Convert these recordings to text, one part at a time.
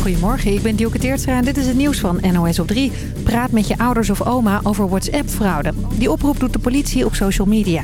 Goedemorgen, ik ben Dielke Teertstra en dit is het nieuws van NOS op 3. Praat met je ouders of oma over WhatsApp-fraude. Die oproep doet de politie op social media.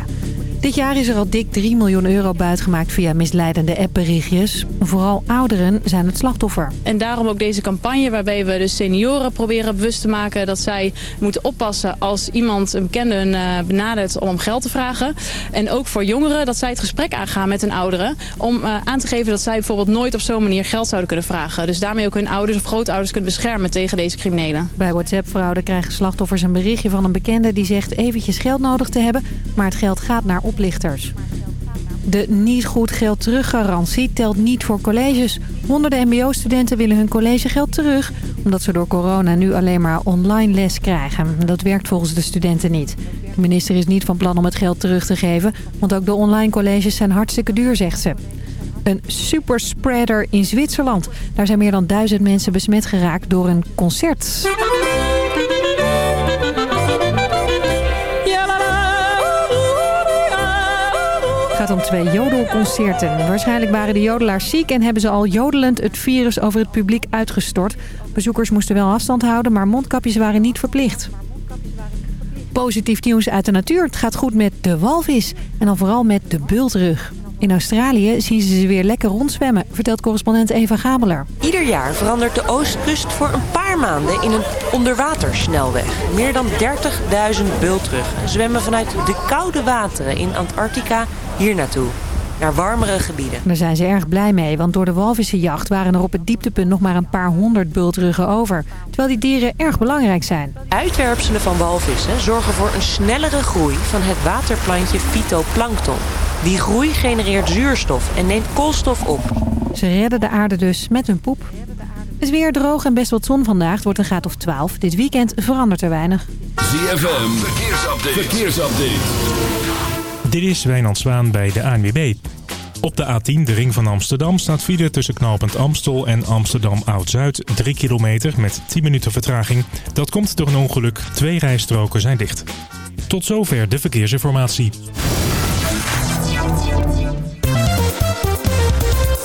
Dit jaar is er al dik 3 miljoen euro buitgemaakt via misleidende appberichtjes. Vooral ouderen zijn het slachtoffer. En daarom ook deze campagne waarbij we de senioren proberen bewust te maken... dat zij moeten oppassen als iemand, een bekende, hun uh, benadert om om geld te vragen. En ook voor jongeren dat zij het gesprek aangaan met hun ouderen... om uh, aan te geven dat zij bijvoorbeeld nooit op zo'n manier geld zouden kunnen vragen. Dus daarmee ook hun ouders of grootouders kunnen beschermen tegen deze criminelen. Bij WhatsApp-fraude krijgen slachtoffers een berichtje van een bekende... die zegt eventjes geld nodig te hebben, maar het geld gaat naar De niet goed geld teruggarantie telt niet voor colleges. Honderden mbo-studenten willen hun collegegeld terug... omdat ze door corona nu alleen maar online les krijgen. Dat werkt volgens de studenten niet. De minister is niet van plan om het geld terug te geven... want ook de online colleges zijn hartstikke duur, zegt ze. Een superspreader in Zwitserland. Daar zijn meer dan duizend mensen besmet geraakt door een concert. Gaat om twee jodelconcerten. Waarschijnlijk waren de jodelaars ziek en hebben ze al jodelend het virus over het publiek uitgestort. Bezoekers moesten wel afstand houden, maar mondkapjes waren niet verplicht. Positief nieuws uit de natuur. Het gaat goed met de walvis en dan vooral met de bultrug. In Australië zien ze ze weer lekker rondzwemmen, vertelt correspondent Eva Gabeler. Ieder jaar verandert de oostkust voor een paar maanden in een onderwatersnelweg. Meer dan 30.000 bultruggen zwemmen vanuit de koude wateren in Antarctica hier naartoe. Naar warmere gebieden. Daar zijn ze erg blij mee, want door de walvissenjacht waren er op het dieptepunt nog maar een paar honderd bultruggen over. Terwijl die dieren erg belangrijk zijn. Uitwerpselen van walvissen zorgen voor een snellere groei van het waterplantje fytoplankton. Die groei genereert zuurstof en neemt koolstof op. Ze redden de aarde dus met hun poep. Het is weer droog en best wat zon vandaag. Het wordt een graad of 12. Dit weekend verandert er weinig. ZFM, verkeersupdate. verkeersupdate. Dit is Wijnand Zwaan bij de ANWB. Op de A10, de ring van Amsterdam, staat file tussen knooppunt Amstel en Amsterdam Oud-Zuid. 3 kilometer met 10 minuten vertraging. Dat komt door een ongeluk. Twee rijstroken zijn dicht. Tot zover de verkeersinformatie.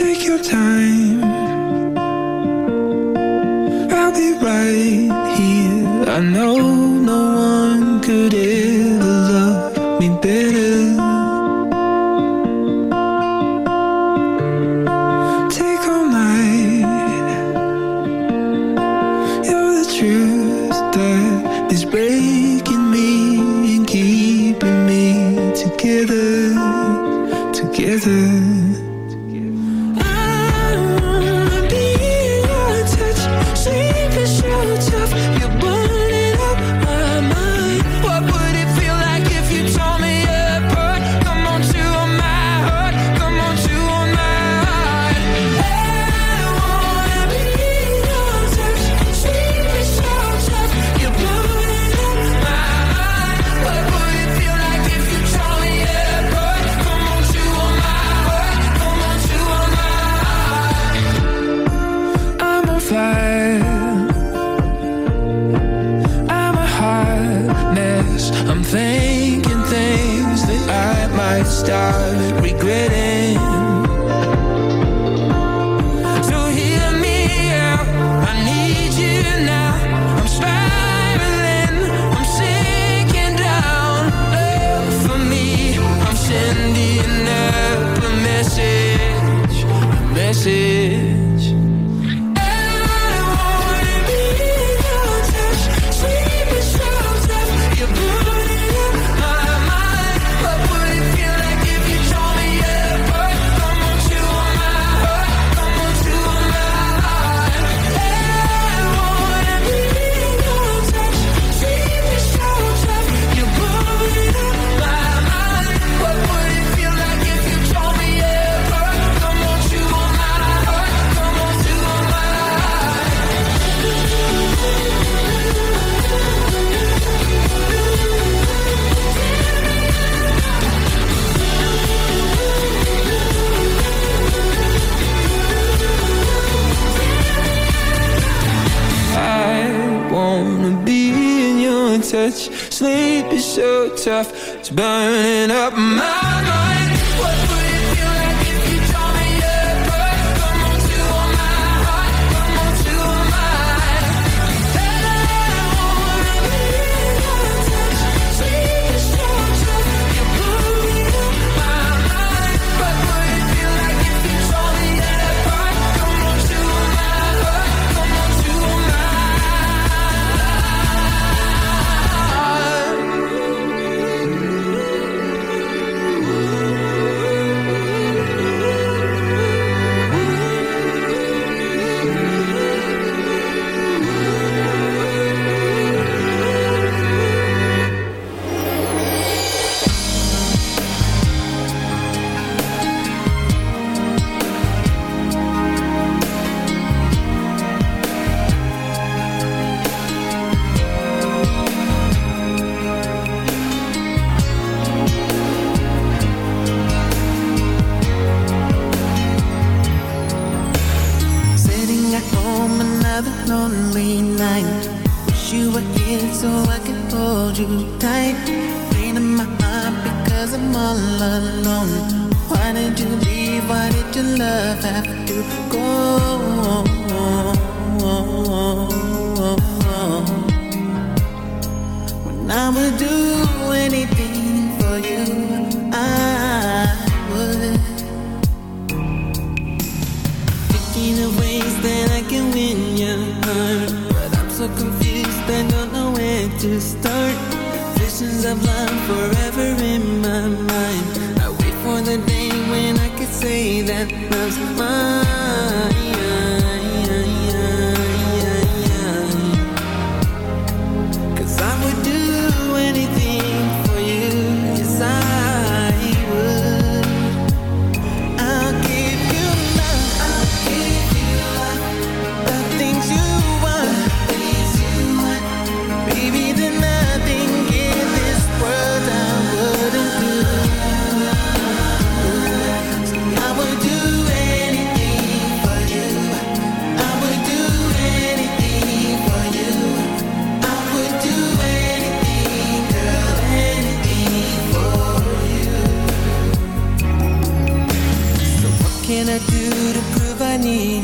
Take your time. I'll be right here. I know no one could ever tough to burn Why did you leave? Why did your love have to go? When I would do anything for you, I would. Thinking of ways that I can win your heart, but I'm so confused I don't know where to start. Visions of love forever in my mind say that love's mine.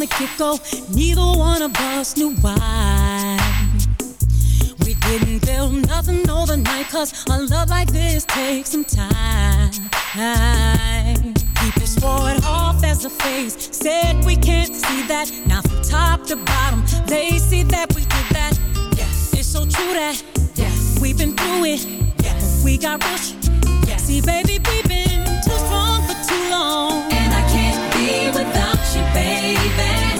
the get go, neither one of us knew why. We didn't build nothing overnight, cause a love like this takes some time. People swore it off as a phase, said we can't see that. Now, from top to bottom, they see that we did that. Yes, it's so true that yes. we've been through it. Yes, we got rushed. Yes, see, baby, we've been too strong for too long you, baby.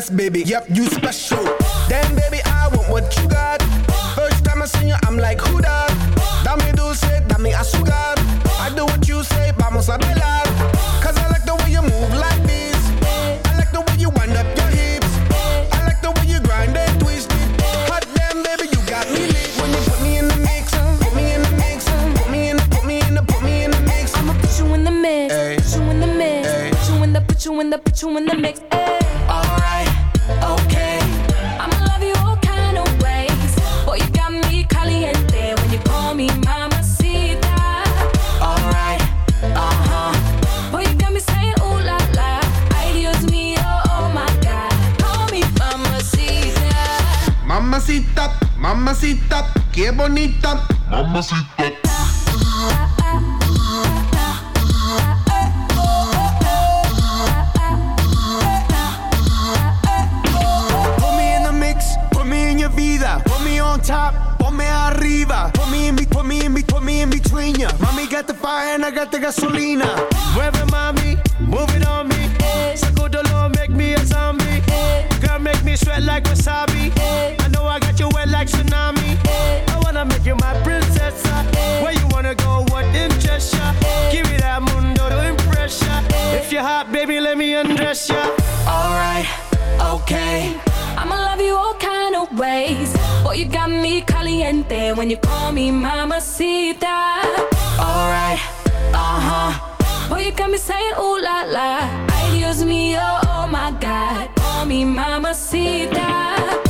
Yes, baby, yep, you special. Damn, baby, I want what you got. First time I seen you, I'm like, who that? Dame dulce, dame azúcar. I do what you say, vamos a bailar. Cause I like the way you move like this. I like the way you wind up your hips. I like the way you grind and twist it. Hot damn, baby, you got me lit. When you put me in the mix. put me in the mix. put me in put me in put me in the mix. I'ma put you in the mix, put you in the mix, put you in the, put you in the, put you in the mix mamacita, qué bonita. Mamacita. Put me in the mix, put me in your vida. Put me on top, ponme arriba. Put me in, put me in, put me in between ya. Mommy got the fire and I got the gasolina. Mueve mami, caliente when you call me mamacita. Alright, uh huh. Boy, you got me saying ooh la la. Ay, Dios mío, oh my God. Call me mamacita.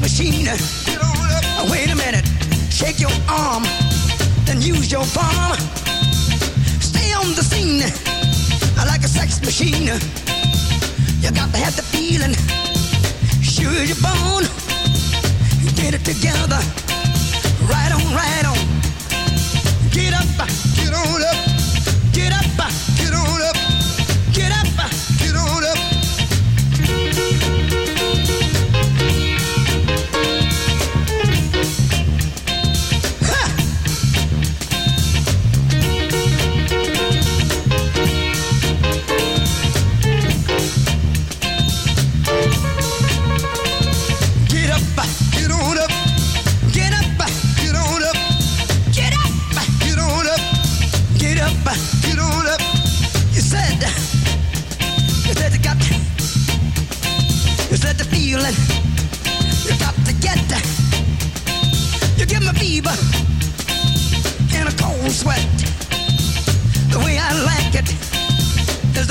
Machine. Wait a minute. Shake your arm. Then use your palm. Stay on the scene. Like a sex machine. You got to have the feeling. Sure you're. Get it together. Right on, right on.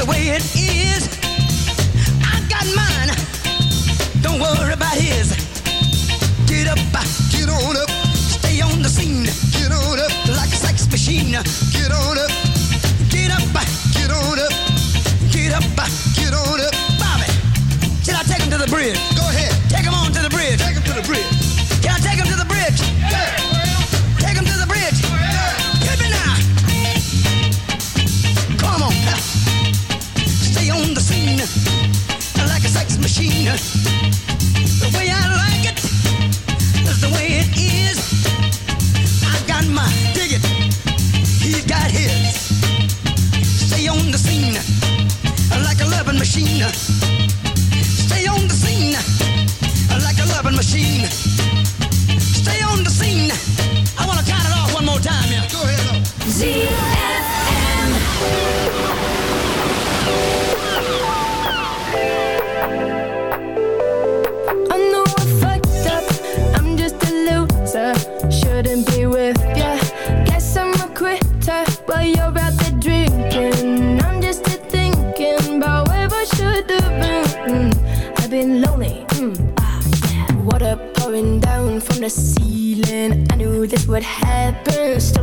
Way it is. I got mine. Don't worry about his. Get up, get on up. Stay on the scene. Get on up like a sex machine. Get on up. Get up, get on up. Get up, get on up. Bobby, should I take him to the bridge? Go ahead. Take him on to the bridge. Take him to the bridge. Machine. The way I like it the way it is. I got my it. He's got his. Stay on the scene like a loving machine. Stay on the scene like a loving machine. Stay on the scene. I want to count it off one more time, yeah. Go ahead. ZFM.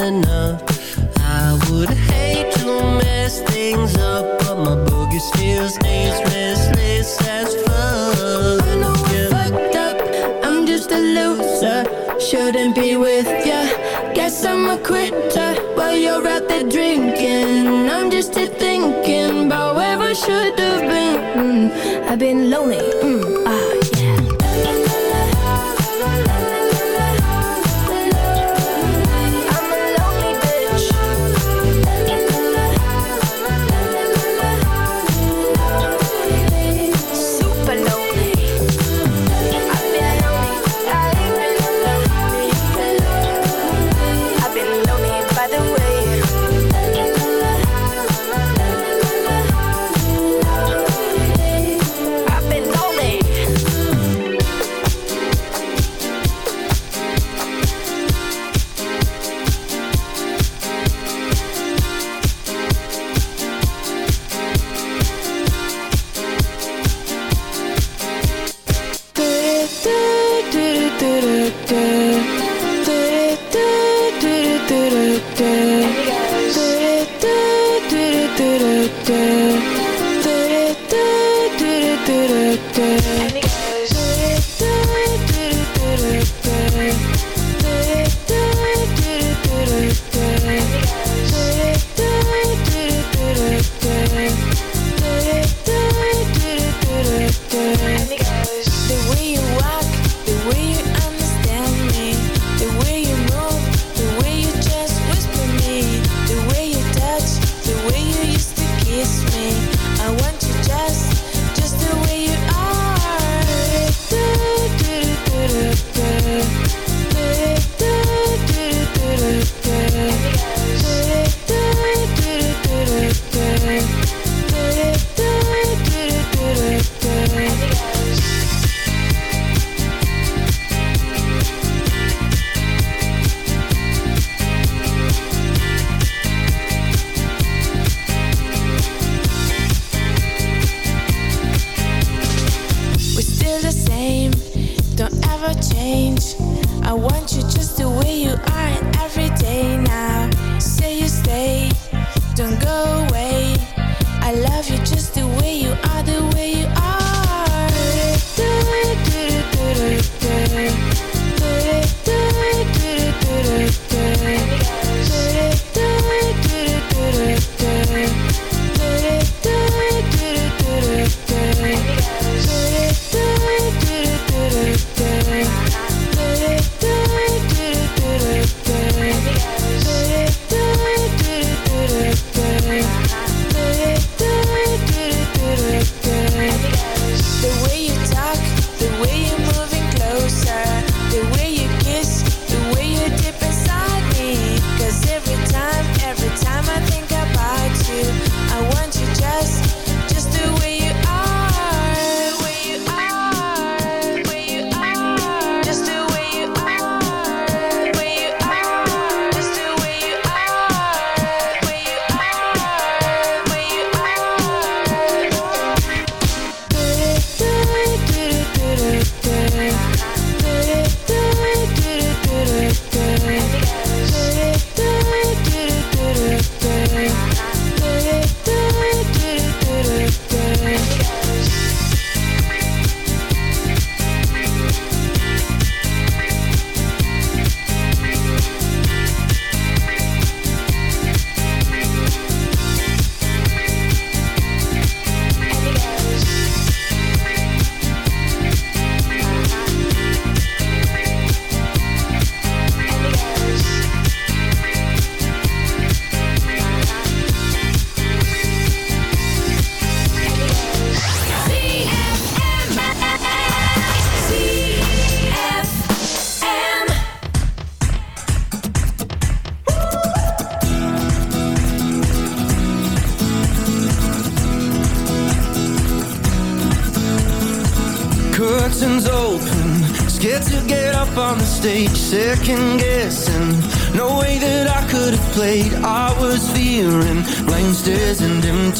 I would hate to mess things up But my boogie still stays restless as fuck. I know I'm fucked up, I'm just a loser. Shouldn't be with ya. Guess I'm a quitter While you're out there drinking. I'm just here thinking About where I should have been. I've been lonely. Mm.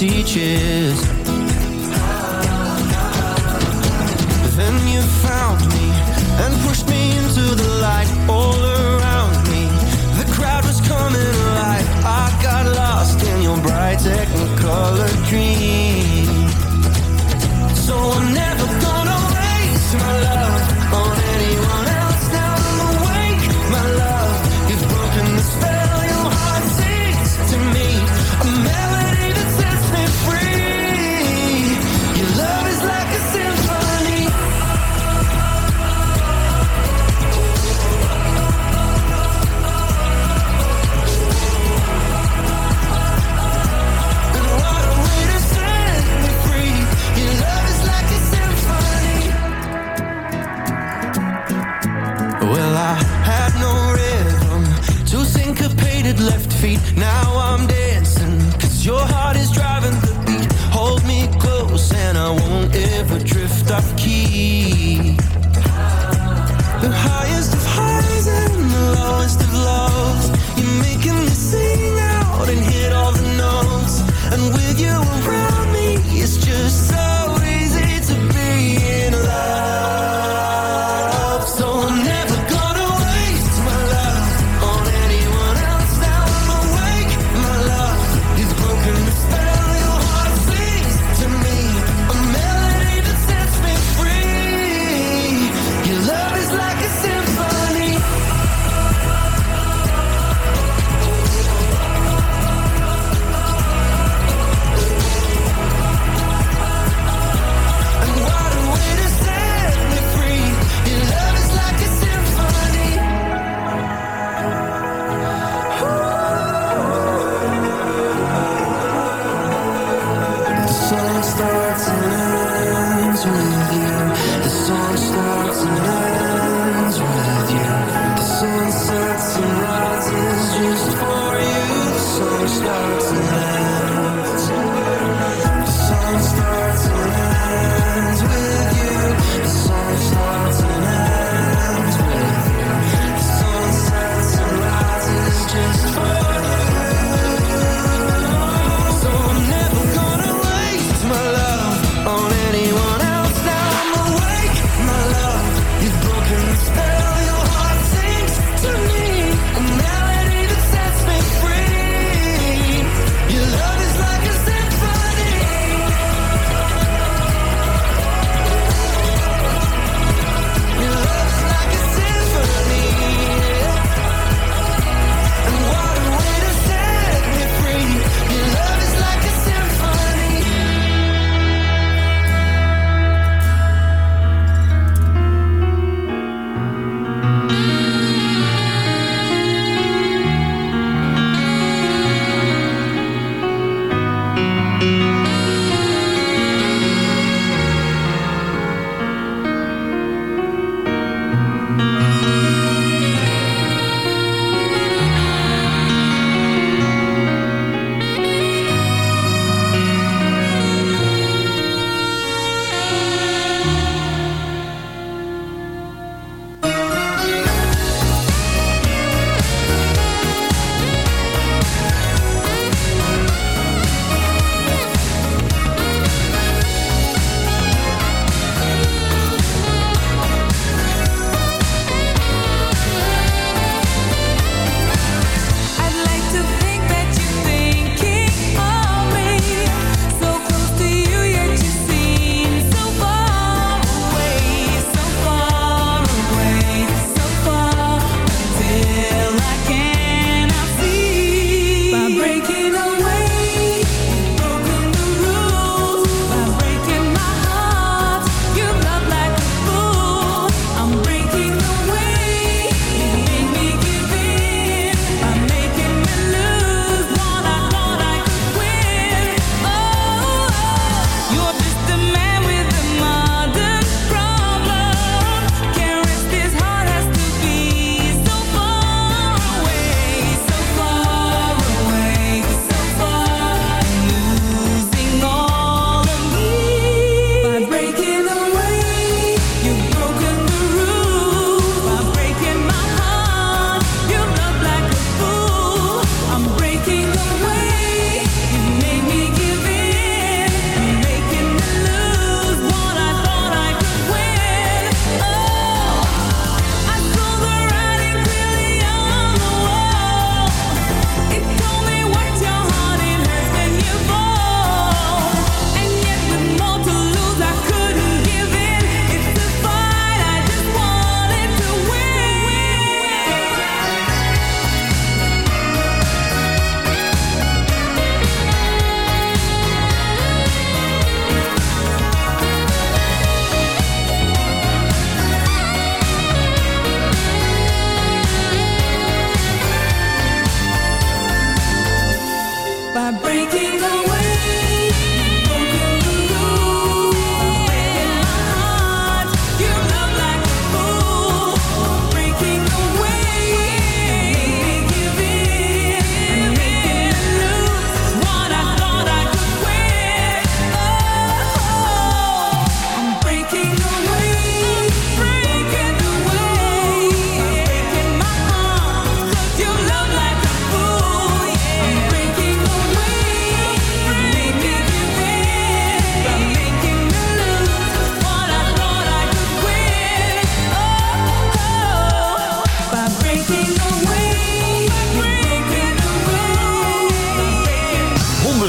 And feet. Now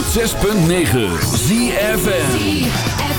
106.9 ZFN